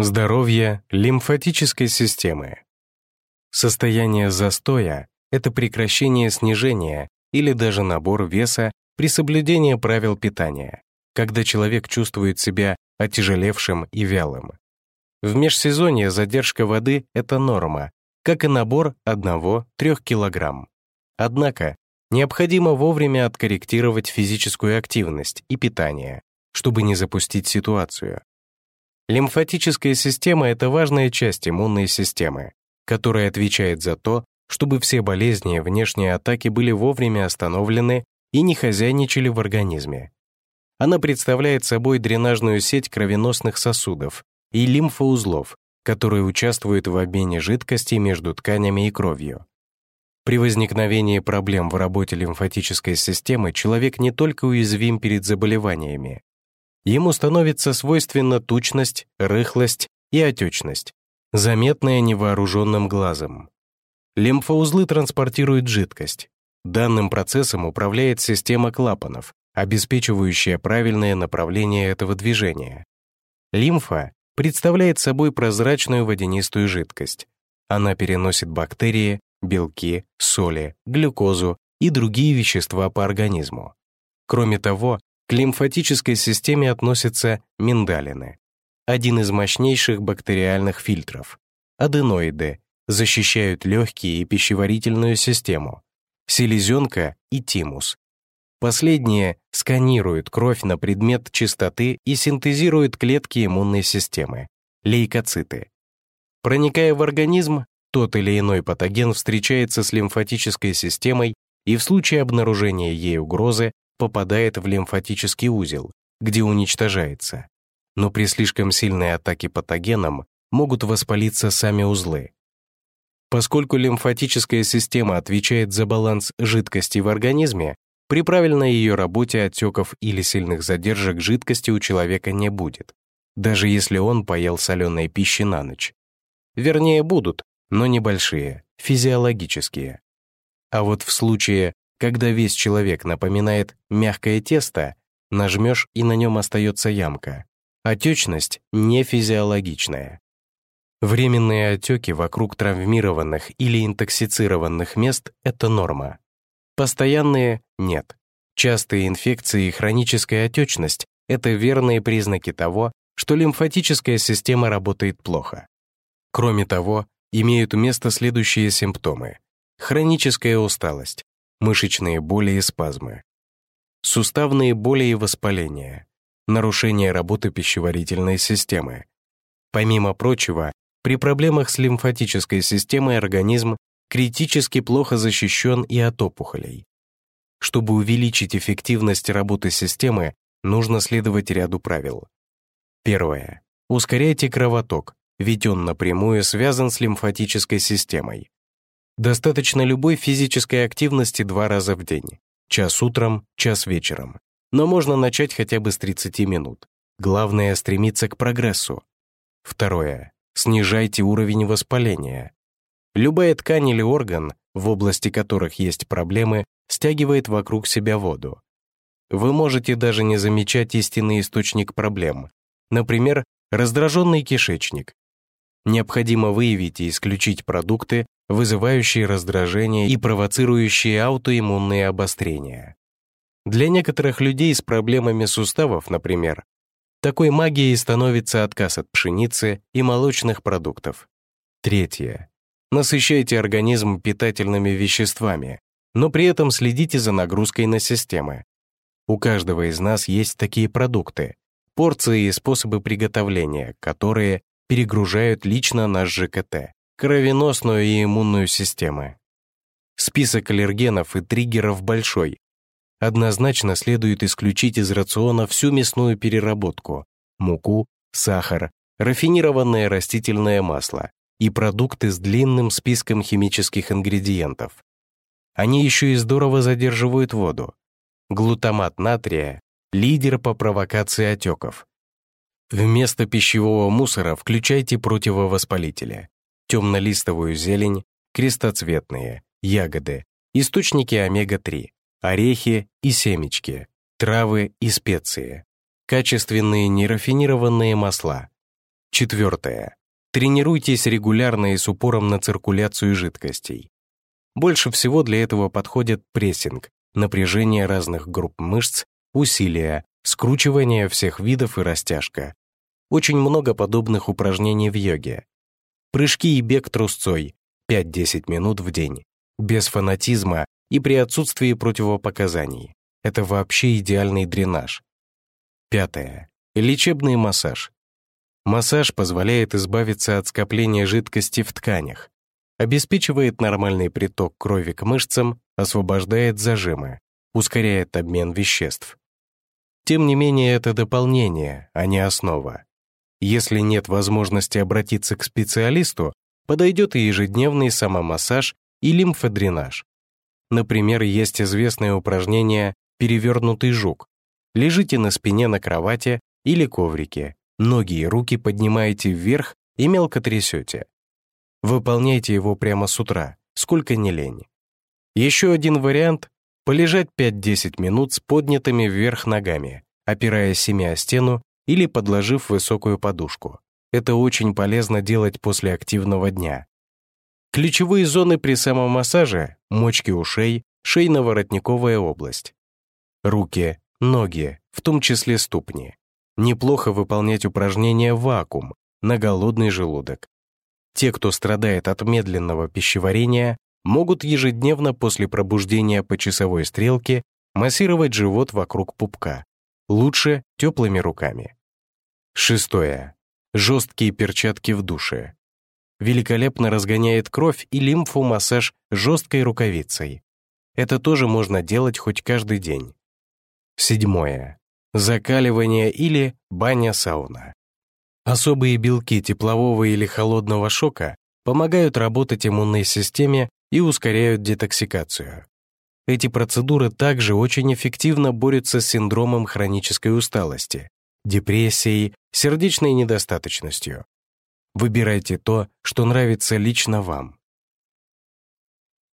Здоровье лимфатической системы. Состояние застоя — это прекращение снижения или даже набор веса при соблюдении правил питания, когда человек чувствует себя отяжелевшим и вялым. В межсезонье задержка воды — это норма, как и набор 1-3 кг. Однако необходимо вовремя откорректировать физическую активность и питание, чтобы не запустить ситуацию. Лимфатическая система — это важная часть иммунной системы, которая отвечает за то, чтобы все болезни и внешние атаки были вовремя остановлены и не хозяйничали в организме. Она представляет собой дренажную сеть кровеносных сосудов и лимфоузлов, которые участвуют в обмене жидкости между тканями и кровью. При возникновении проблем в работе лимфатической системы человек не только уязвим перед заболеваниями, ему становится свойственна тучность, рыхлость и отечность, заметная невооруженным глазом. Лимфоузлы транспортируют жидкость. Данным процессом управляет система клапанов, обеспечивающая правильное направление этого движения. Лимфа представляет собой прозрачную водянистую жидкость. Она переносит бактерии, белки, соли, глюкозу и другие вещества по организму. Кроме того, к лимфатической системе относятся миндалины, один из мощнейших бактериальных фильтров. Аденоиды защищают легкие и пищеварительную систему, селезенка и тимус. Последние сканируют кровь на предмет чистоты и синтезируют клетки иммунной системы, лейкоциты. Проникая в организм, тот или иной патоген встречается с лимфатической системой и в случае обнаружения ей угрозы попадает в лимфатический узел, где уничтожается. Но при слишком сильной атаке патогеном могут воспалиться сами узлы. Поскольку лимфатическая система отвечает за баланс жидкости в организме, при правильной ее работе отеков или сильных задержек жидкости у человека не будет, даже если он поел соленой пищи на ночь. Вернее, будут, но небольшие, физиологические. А вот в случае, когда весь человек напоминает мягкое тесто, нажмешь и на нем остается ямка. Отечность не физиологичная. Временные отеки вокруг травмированных или интоксицированных мест — это норма. Постоянные — нет. Частые инфекции и хроническая отечность — это верные признаки того, что лимфатическая система работает плохо. Кроме того, имеют место следующие симптомы. Хроническая усталость, мышечные боли и спазмы, суставные боли и воспаления, нарушение работы пищеварительной системы. Помимо прочего, при проблемах с лимфатической системой организм критически плохо защищен и от опухолей. Чтобы увеличить эффективность работы системы, нужно следовать ряду правил. Первое. Ускоряйте кровоток, ведь он напрямую связан с лимфатической системой. Достаточно любой физической активности два раза в день. Час утром, час вечером. Но можно начать хотя бы с 30 минут. Главное — стремиться к прогрессу. Второе. Снижайте уровень воспаления. Любая ткань или орган, в области которых есть проблемы, стягивает вокруг себя воду. Вы можете даже не замечать истинный источник проблем, например, раздраженный кишечник. Необходимо выявить и исключить продукты, вызывающие раздражение и провоцирующие аутоиммунные обострения. Для некоторых людей с проблемами суставов, например, такой магией становится отказ от пшеницы и молочных продуктов. Третье. Насыщайте организм питательными веществами, но при этом следите за нагрузкой на системы. У каждого из нас есть такие продукты, порции и способы приготовления, которые перегружают лично наш ЖКТ кровеносную и иммунную системы. Список аллергенов и триггеров большой. Однозначно следует исключить из рациона всю мясную переработку, муку, сахар, рафинированное растительное масло и продукты с длинным списком химических ингредиентов. Они еще и здорово задерживают воду. Глутамат натрия — лидер по провокации отеков. Вместо пищевого мусора включайте противовоспалители темнолистовую зелень, крестоцветные, ягоды, источники омега-3, орехи и семечки, травы и специи, качественные нерафинированные масла. Четвертое. Тренируйтесь регулярно и с упором на циркуляцию жидкостей. Больше всего для этого подходит прессинг, напряжение разных групп мышц, усилия, скручивание всех видов и растяжка. Очень много подобных упражнений в йоге. Прыжки и бег трусцой 5-10 минут в день, без фанатизма и при отсутствии противопоказаний. Это вообще идеальный дренаж. Пятое. Лечебный массаж. Массаж позволяет избавиться от скопления жидкости в тканях, обеспечивает нормальный приток крови к мышцам, освобождает зажимы, ускоряет обмен веществ. Тем не менее, это дополнение, а не основа. Если нет возможности обратиться к специалисту, подойдет и ежедневный самомассаж и лимфодренаж. Например, есть известное упражнение «перевернутый жук». Лежите на спине на кровати или коврике, Ноги и руки поднимаете вверх и мелко трясете. Выполняйте его прямо с утра, сколько не лень. Еще один вариант — полежать 5-10 минут с поднятыми вверх ногами, опираясь ими о стену или подложив высокую подушку. Это очень полезно делать после активного дня. Ключевые зоны при самомассаже — мочки ушей, шейно-воротниковая область. Руки, ноги, в том числе ступни неплохо выполнять упражнения вакуум на голодный желудок. Те, кто страдает от медленного пищеварения, могут ежедневно после пробуждения по часовой стрелке массировать живот вокруг пупка, лучше теплыми руками. Шестое. Жесткие перчатки в душе. Великолепно разгоняет кровь и лимфу массаж жесткой рукавицей. Это тоже можно делать хоть каждый день. Седьмое закаливание или баня-сауна. Особые белки теплового или холодного шока помогают работать иммунной системе и ускоряют детоксикацию. Эти процедуры также очень эффективно борются с синдромом хронической усталости, депрессией, сердечной недостаточностью. Выбирайте то, что нравится лично вам.